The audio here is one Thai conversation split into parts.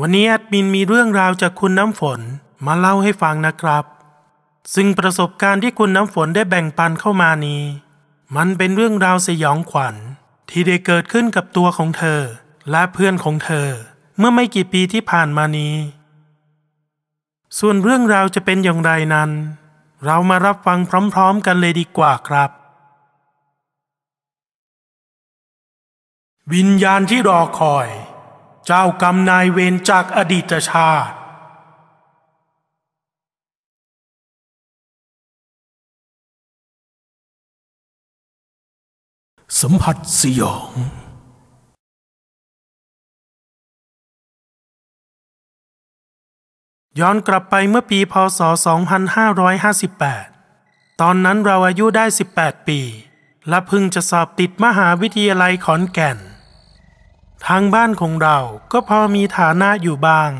วันนี้แอดมินมีเรื่องราวจากคุณน้ำฝนมาเล่าให้ฟังนะครับ ซึ่งประสบการณ์ที่คุณน้ำฝนได้แบ่งปันเข้ามานี้ มันเป็นเรื่องราวสยองขวัญที่ได้เกิดขึ้นกับตัวของเธอ และเพื่อนของเธอ เมื่อไม่กี่ปีที่ผ่านมานี้ ส่วนเรื่องราวจะเป็นอย่างไรนั้น เรามารับฟังพร้อมๆ กันเลยดีกว่าครับ วิญญาณที่รอคอย จ้ากรรมนายเวรจากอดีตชาติสัมผัสสยอง ย้อนกลับไปเมื่อปีพศ 2558 ตอนนั้นเราอายุได้ 18 ปี และเพิ่งจะสอบติดมหาวิทยาลัยขอนแก่น ทางบ้านของเราก็พอมีฐานะอยู่บ้าง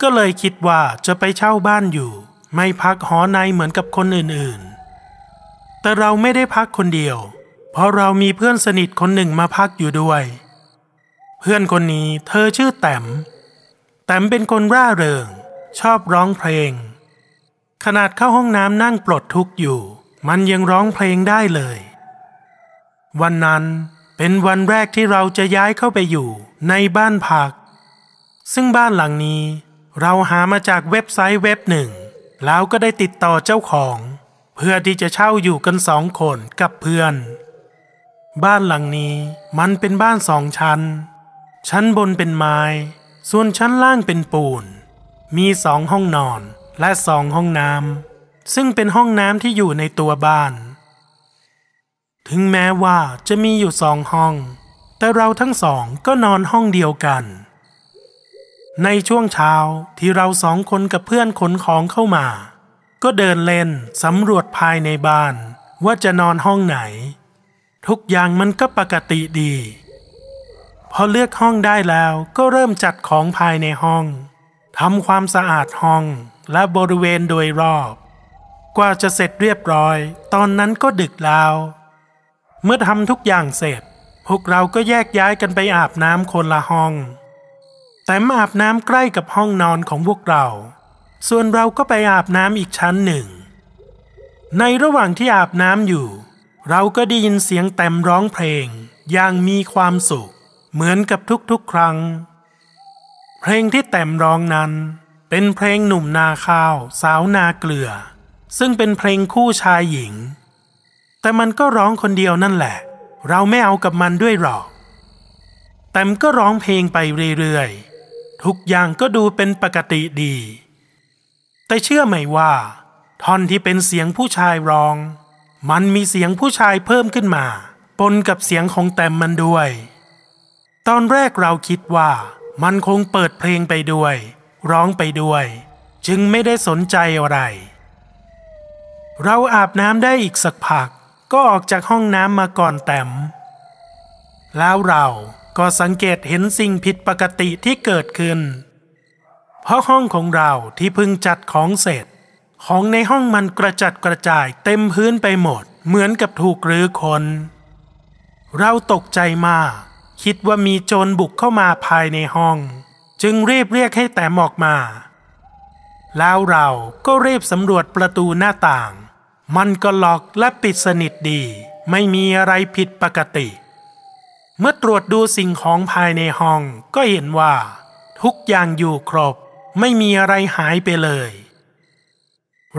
ก็เลยคิดว่าจะไปเช่าบ้านอยู่ ไม่พักหอในเหมือนกับคนอื่นๆ แต่เราไม่ได้พักคนเดียว เพราะเรามีเพื่อนสนิทคนหนึ่งมาพักอยู่ด้วย เพื่อนคนนี้เธอชื่อแต้มแต้มเป็นคนร่าเริง ชอบร้องเพลง ขนาดเข้าห้องน้ำนั่งปลดทุกข์อยู่ มันยังร้องเพลงได้เลย วันนั้น เป็นวันแรกที่เราจะย้ายเข้าไปอยู่ในบ้านพัก ซึ่งบ้านหลังนี้ เราหามาจากเว็บไซต์เว็บหนึ่ง แล้วก็ได้ติดต่อเจ้าของ เพื่อที่จะเช่าอยู่กันสองคนกับเพื่อน บ้านหลังนี้มันเป็นบ้านสองชั้น ชั้นบนเป็นไม้ ส่วนชั้นล่างเป็นปูน มีสองห้องนอนและสองห้องน้ำซึ่งเป็นห้องน้ำที่อยู่ในตัวบ้าน ถึงแม้ว่าจะมีอยู่สองห้อง แต่เราทั้งสองก็นอนห้องเดียวกัน ในช่วงเช้าที่เราสองคนกับเพื่อนขนของเข้ามา ก็เดินเล่นสำรวจภายในบ้าน ว่าจะนอนห้องไหน ทุกอย่างมันก็ปกติดี พอเลือกห้องได้แล้วก็เริ่มจัดของภายในห้องทำความสะอาดห้องและบริเวณโดยรอบ กว่าจะเสร็จเรียบร้อย ตอนนั้นก็ดึกแล้ว เมื่อทำทุกอย่างเสร็จ พวกเราก็แยกย้ายกันไปอาบน้ำคนละห้อง แต่มาอาบน้ำใกล้กับห้องนอนของพวกเรา ส่วนเราก็ไปอาบน้ำอีกชั้นหนึ่ง ในระหว่างที่อาบน้ำอยู่ เราก็ได้ยินเสียงแต้มร้องเพลง อย่างมีความสุข เหมือนกับทุกๆครั้ง เพลงที่แต้มร้องนั้น เป็นเพลงหนุ่มนาข้าว สาวนาเกลือ ซึ่งเป็นเพลงคู่ชายหญิง แต่มันก็ร้องคนเดียวนั่นแหละ เราไม่เอากับมันด้วยหรอกแต้มก็ร้องเพลงไปเรื่อยๆ ทุกอย่างก็ดูเป็นปกติดี แต่เชื่อไหมว่า ท่อนที่เป็นเสียงผู้ชายร้อง มันมีเสียงผู้ชายเพิ่มขึ้นมา ปนกับเสียงของแต้มมันด้วย ตอนแรกเราคิดว่า มันคงเปิดเพลงไปด้วย ร้องไปด้วย จึงไม่ได้สนใจอะไร เราอาบน้ำได้อีกสักพัก ก็ออกจากห้องน้ำมาก่อนแต้มแล้วเราก็สังเกตเห็นสิ่งผิดปกติที่เกิดขึ้น เพราะห้องของเราที่เพิ่งจัดของเสร็จ ของในห้องมันกระจัดกระจายเต็มพื้นไปหมด เหมือนกับถูกรื้อคน เราตกใจมาก คิดว่ามีโจรบุกเข้ามาภายในห้อง จึงรีบเรียกให้แต้มออกมา แล้วเราก็รีบสำรวจประตูหน้าต่าง มันก็ล็อกและปิดสนิทดี ไม่มีอะไรผิดปกติ เมื่อตรวจดูสิ่งของภายในห้องก็เห็นว่า ทุกอย่างอยู่ครบ ไม่มีอะไรหายไปเลย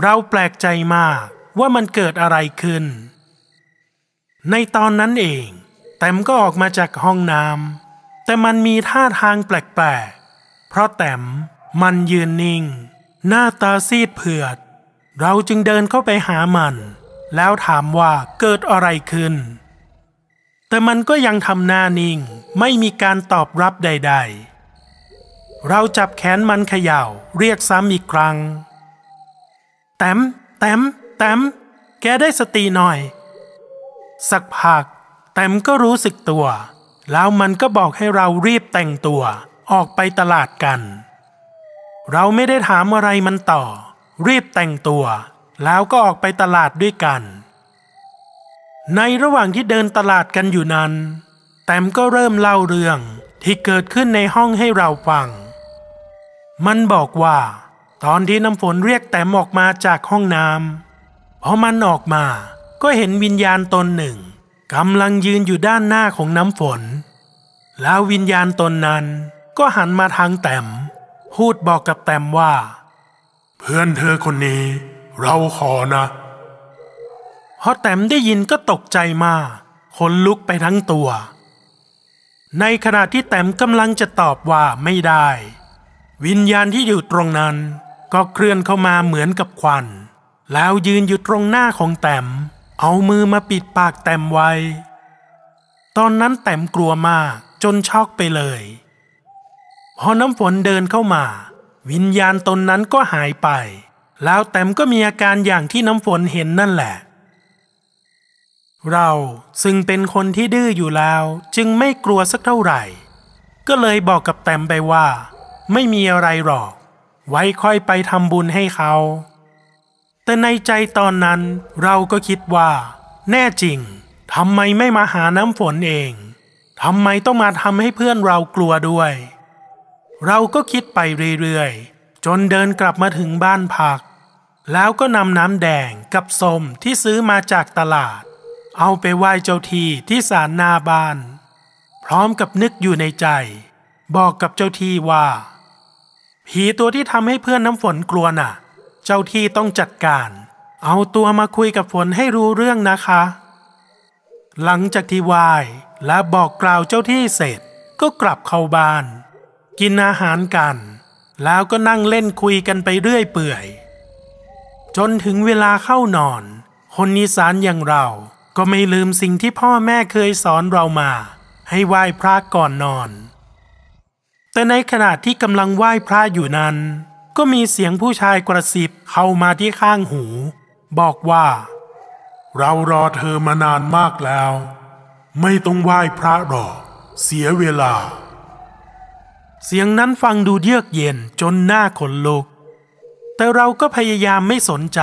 เราแปลกใจมากว่ามันเกิดอะไรขึ้น ในตอนนั้นเอง แต้มก็ออกมาจากห้องน้ำแต่มันมีท่าทางแปลกๆเพราะแต้มมันยืนนิ่ง หน้าตาซีดเผือด เราจึงเดินเข้าไปหามัน แล้วถามว่าเกิดอะไรขึ้น แต่มันก็ยังทำหน้านิ่งไม่มีการตอบรับใด ๆ เราจับแขนมันเขย่าเรียกซ้ำอีกครั้ง แต้มแต้มแต้มแกได้สติหน่อย สักพักแต้มก็รู้สึกตัว แล้วมันก็บอกให้เรารีบแต่งตัว ออกไปตลาดกัน เราไม่ได้ถามอะไรมันต่อ รีบแต่งตัว แล้วก็ออกไปตลาดด้วยกัน ในระหว่างที่เดินตลาดกันอยู่นั้น แต้มก็เริ่มเล่าเรื่องที่เกิดขึ้นในห้องให้เราฟัง มันบอกว่า ตอนที่น้ำฝนเรียกแต้มออกมาจากห้องน้ำพอมันออกมาก็เห็นวิญญาณตนหนึ่งกำลังยืนอยู่ด้านหน้าของน้ำฝน แล้ววิญญาณตนนั้นก็หันมาทางแต้มพูดบอกกับแต้มว่า พื่อนเธอคนนี้ เราขอนะพอแต้มได้ยินก็ตกใจมากขนลุกไปทั้งตัว ในขณะที่แต้มกำลังจะตอบว่าไม่ได้ วิญญาณที่อยู่ตรงนั้นก็เคลื่อนเข้ามาเหมือนกับควัน แล้วยืนอยู่ตรงหน้าของแต้มเอามือมาปิดปากแต้มไว้ ตอนนั้นแต้มกลัวมากจนช็อกไปเลย พอน้ำฝนเดินเข้ามา วิญญาณตนนั้นก็หายไป แล้วแต้มก็มีอาการอย่างที่น้ำฝนเห็นนั่นแหละ เราซึ่งเป็นคนที่ดื้ออยู่แล้วจึงไม่กลัวสักเท่าไหร่ ก็เลยบอกกับแต้มไปว่า ไม่มีอะไรหรอก ไว้ค่อยไปทำบุญให้เขา แต่ในใจตอนนั้นเราก็คิดว่า แน่จริงทำไมไม่มาหาน้ำฝนเองทำไมต้องมาทำให้เพื่อนเรากลัวด้วย เราก็คิดไปเรื่อยๆ จนเดินกลับมาถึงบ้านพัก แล้วก็นำน้ำแดงกับส้มที่ซื้อมาจากตลาด เอาไปไหว้เจ้าที่ที่ศาลนาบ้าน พร้อมกับนึกอยู่ในใจ บอกกับเจ้าที่ว่า ผีตัวที่ทำให้เพื่อนน้ำฝนกลัวน่ะ เจ้าที่ต้องจัดการ เอาตัวมาคุยกับฝนให้รู้เรื่องนะคะ หลังจากที่ไหว้และบอกกล่าวเจ้าที่เสร็จก็กลับเข้าบ้าน กินอาหารกัน แล้วก็นั่งเล่นคุยกันไปเรื่อยเปื่อย จนถึงเวลาเข้านอน คนนิสานอย่างเราก็ไม่ลืมสิ่งที่พ่อแม่เคยสอนเรามา ให้ไหว้พระก่อนนอน แต่ในขณะที่กำลังไหว้พระอยู่นั้น ก็มีเสียงผู้ชายกระซิบเข้ามาที่ข้างหู บอกว่า เรารอเธอมานานมากแล้ว ไม่ต้องไหว้พระหรอก เสียเวลา เสียงนั้นฟังดูเยือกเย็นจนหน้าขนลุก แต่เราก็พยายามไม่สนใจ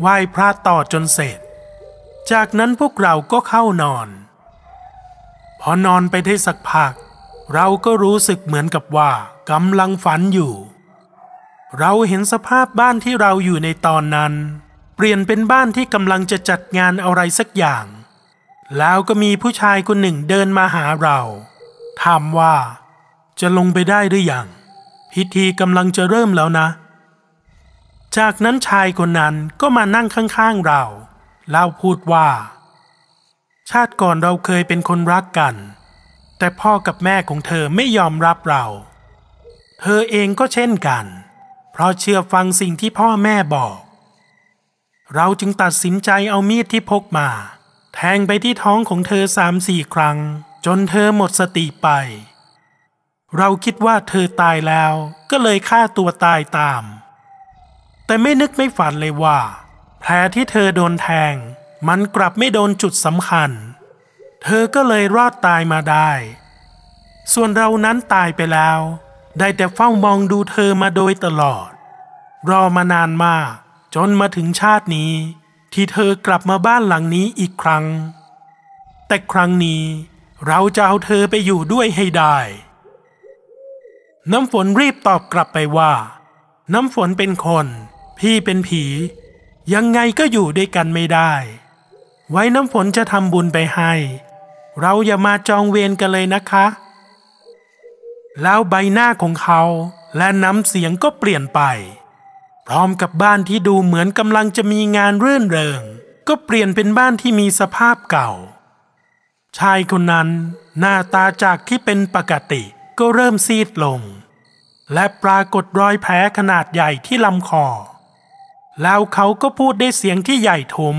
ไหว้พระต่อจนเสร็จ จากนั้นพวกเราก็เข้านอน พอนอนไปได้สักพัก เราก็รู้สึกเหมือนกับว่ากำลังฝันอยู่ เราเห็นสภาพบ้านที่เราอยู่ในตอนนั้น เปลี่ยนเป็นบ้านที่กำลังจะจัดงานอะไรสักอย่าง แล้วก็มีผู้ชายคนหนึ่งเดินมาหาเราถามว่า จะลงไปได้หรือยังพิธีกำลังจะเริ่มแล้วนะ จากนั้นชายคนนั้นก็มานั่งข้างๆเราเล่าพูดว่า ชาติก่อนเราเคยเป็นคนรักกัน แต่พ่อกับแม่ของเธอไม่ยอมรับเรา เธอเองก็เช่นกัน เพราะเชื่อฟังสิ่งที่พ่อแม่บอก เราจึงตัดสินใจเอามีดที่พกมา แทงไปที่ท้องของเธอสามสี่ครั้ง จนเธอหมดสติไป เราคิดว่าเธอตายแล้วก็เลยฆ่าตัวตายตาม แต่ไม่นึกไม่ฝันเลยว่า แผลที่เธอโดนแทง มันกลับไม่โดนจุดสำคัญ เธอก็เลยรอดตายมาได้ ส่วนเรานั้นตายไปแล้ว ได้แต่เฝ้ามองดูเธอมาโดยตลอด รอมานานมาก จนมาถึงชาตินี้ ที่เธอกลับมาบ้านหลังนี้อีกครั้ง แต่ครั้งนี้เราจะเอาเธอไปอยู่ด้วยให้ได้ น้ำฝนรีบตอบกลับไปว่า น้ำฝนเป็นคน พี่เป็นผี ยังไงก็อยู่ด้วยกันไม่ได้ ไว้น้ำฝนจะทำบุญไปให้ เราอย่ามาจองเวรกันเลยนะคะ แล้วใบหน้าของเขาและน้ำเสียงก็เปลี่ยนไป พร้อมกับบ้านที่ดูเหมือนกำลังจะมีงานเรื่นเริง ก็เปลี่ยนเป็นบ้านที่มีสภาพเก่า ชายคนนั้นหน้าตาจากที่เป็นปกติ ก็เริ่มซีดลง และปรากฏรอยแผลขนาดใหญ่ที่ลำคอ แล้วเขาก็พูดได้เสียงที่ใหญ่ทุม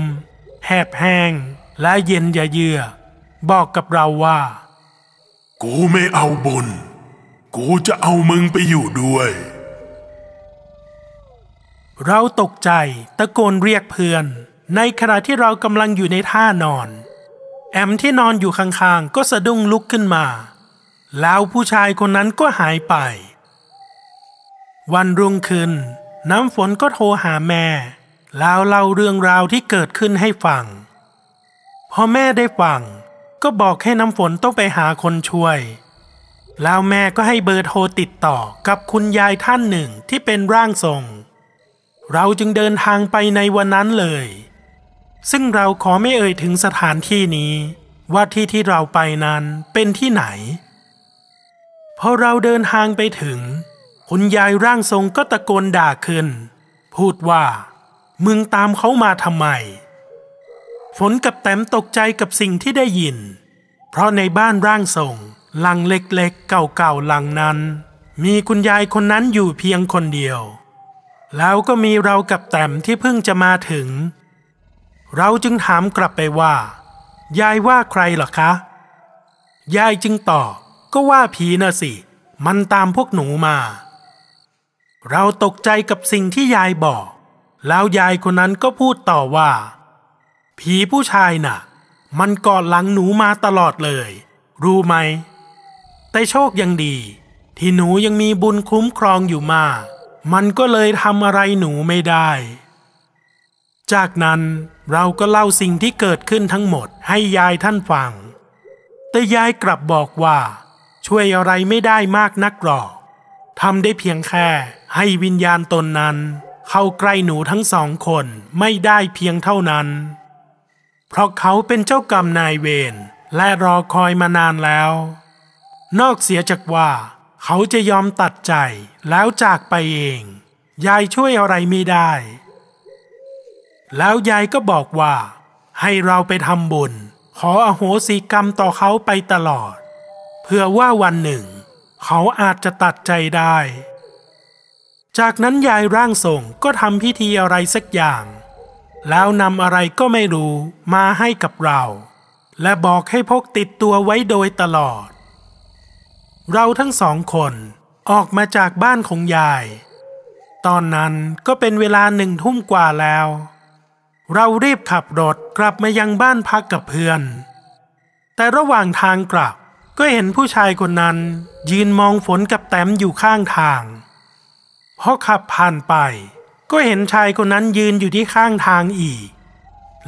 แหบแห้งและเย็นยะเยือบอกกับเราว่า กูไม่เอาบุญ กูจะเอามึงไปอยู่ด้วย เราตกใจตะโกนเรียกเพื่อน ในขณะที่เรากำลังอยู่ในท่านอน แอมที่นอนอยู่ข้างๆ ก็สะดุ้งลุกขึ้นมา แล้วผู้ชายคนนั้นก็หายไป วันรุ่งขึ้น น้ำฝนก็โทรหาแม่ แล้วเล่าเรื่องราวที่เกิดขึ้นให้ฟัง พอแม่ได้ฟัง ก็บอกให้น้ำฝนต้องไปหาคนช่วย แล้วแม่ก็ให้เบอร์โทรติดต่อกับคุณยายท่านหนึ่งที่เป็นร่างทรง เราจึงเดินทางไปในวันนั้นเลย ซึ่งเราขอไม่เอ่ยถึงสถานที่นี้ว่าที่ที่เราไปนั้นเป็นที่ไหน พอเราเดินทางไปถึง คุณยายร่างทรงก็ตะโกนด่าขึ้น พูดว่า มึงตามเขามาทำไม ฝนกับแต้มตกใจกับสิ่งที่ได้ยิน เพราะในบ้านร่างทรงหลังเล็กๆ เก่าๆหลังนั้น มีคุณยายคนนั้นอยู่เพียงคนเดียว แล้วก็มีเรากับแต้มที่เพิ่งจะมาถึง เราจึงถามกลับไปว่า ยายว่าใครหรอคะ ยายจึงตอบ ก็ว่าผีน่ะสิ มันตามพวกหนูมา เราตกใจกับสิ่งที่ยายบอก แล้วยายคนนั้นก็พูดต่อว่า ผีผู้ชายน่ะ มันกอดหลังหนูมาตลอดเลย รู้ไหม แต่โชคยังดี ที่หนูยังมีบุญคุ้มครองอยู่มากมันก็เลยทำอะไรหนูไม่ได้ จากนั้นเราก็เล่าสิ่งที่เกิดขึ้นทั้งหมดให้ยายท่านฟัง แต่ยายกลับบอกว่า ช่วยอะไรไม่ได้มากนักหรอกทำได้เพียงแค่ให้วิญญาณตนนั้น เข้าใกล้หนูทั้งสองคนไม่ได้เพียงเท่านั้น เพราะเขาเป็นเจ้ากรรมนายเวรและรอคอยมานานแล้ว นอกเสียจากว่าเขาจะยอมตัดใจแล้วจากไปเอง ยายช่วยอะไรไม่ได้ แล้วยายก็บอกว่า ให้เราไปทำบุญ ขออโหสิกรรมต่อเขาไปตลอด เพื่อว่าวันหนึ่ง เขาอาจจะตัดใจได้ จากนั้นยายร่างทรงก็ทำพิธีอะไรสักอย่าง แล้วนำอะไรก็ไม่รู้มาให้กับเรา และบอกให้พกติดตัวไว้โดยตลอด เราทั้งสองคนออกมาจากบ้านของยาย ตอนนั้นก็เป็นเวลาหนึ่งทุ่มกว่าแล้ว เรารีบขับรถกลับมายังบ้านพักกับเพื่อน แต่ระหว่างทางกลับ ก็เห็นผู้ชายคนนั้น ยืนมองฝนกับแต้มอยู่ข้างทางพอขับผ่านไป ก็เห็นชายคนนั้นยืนอยู่ที่ข้างทางอีก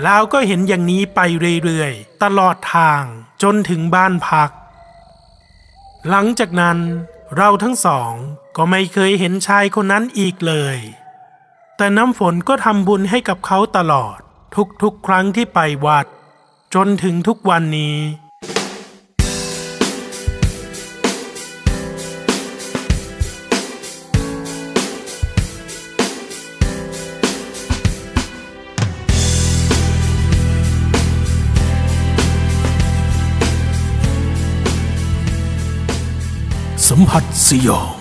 แล้วก็เห็นอย่างนี้ไปเรื่อยๆ ตลอดทางจนถึงบ้านพัก หลังจากนั้นเราทั้งสองก็ไม่เคยเห็นชายคนนั้นอีกเลย แต่น้ำฝนก็ทำบุญให้กับเขาตลอดทุกๆครั้งที่ไปวัด จนถึงทุกวันนี้ มผัสสยอง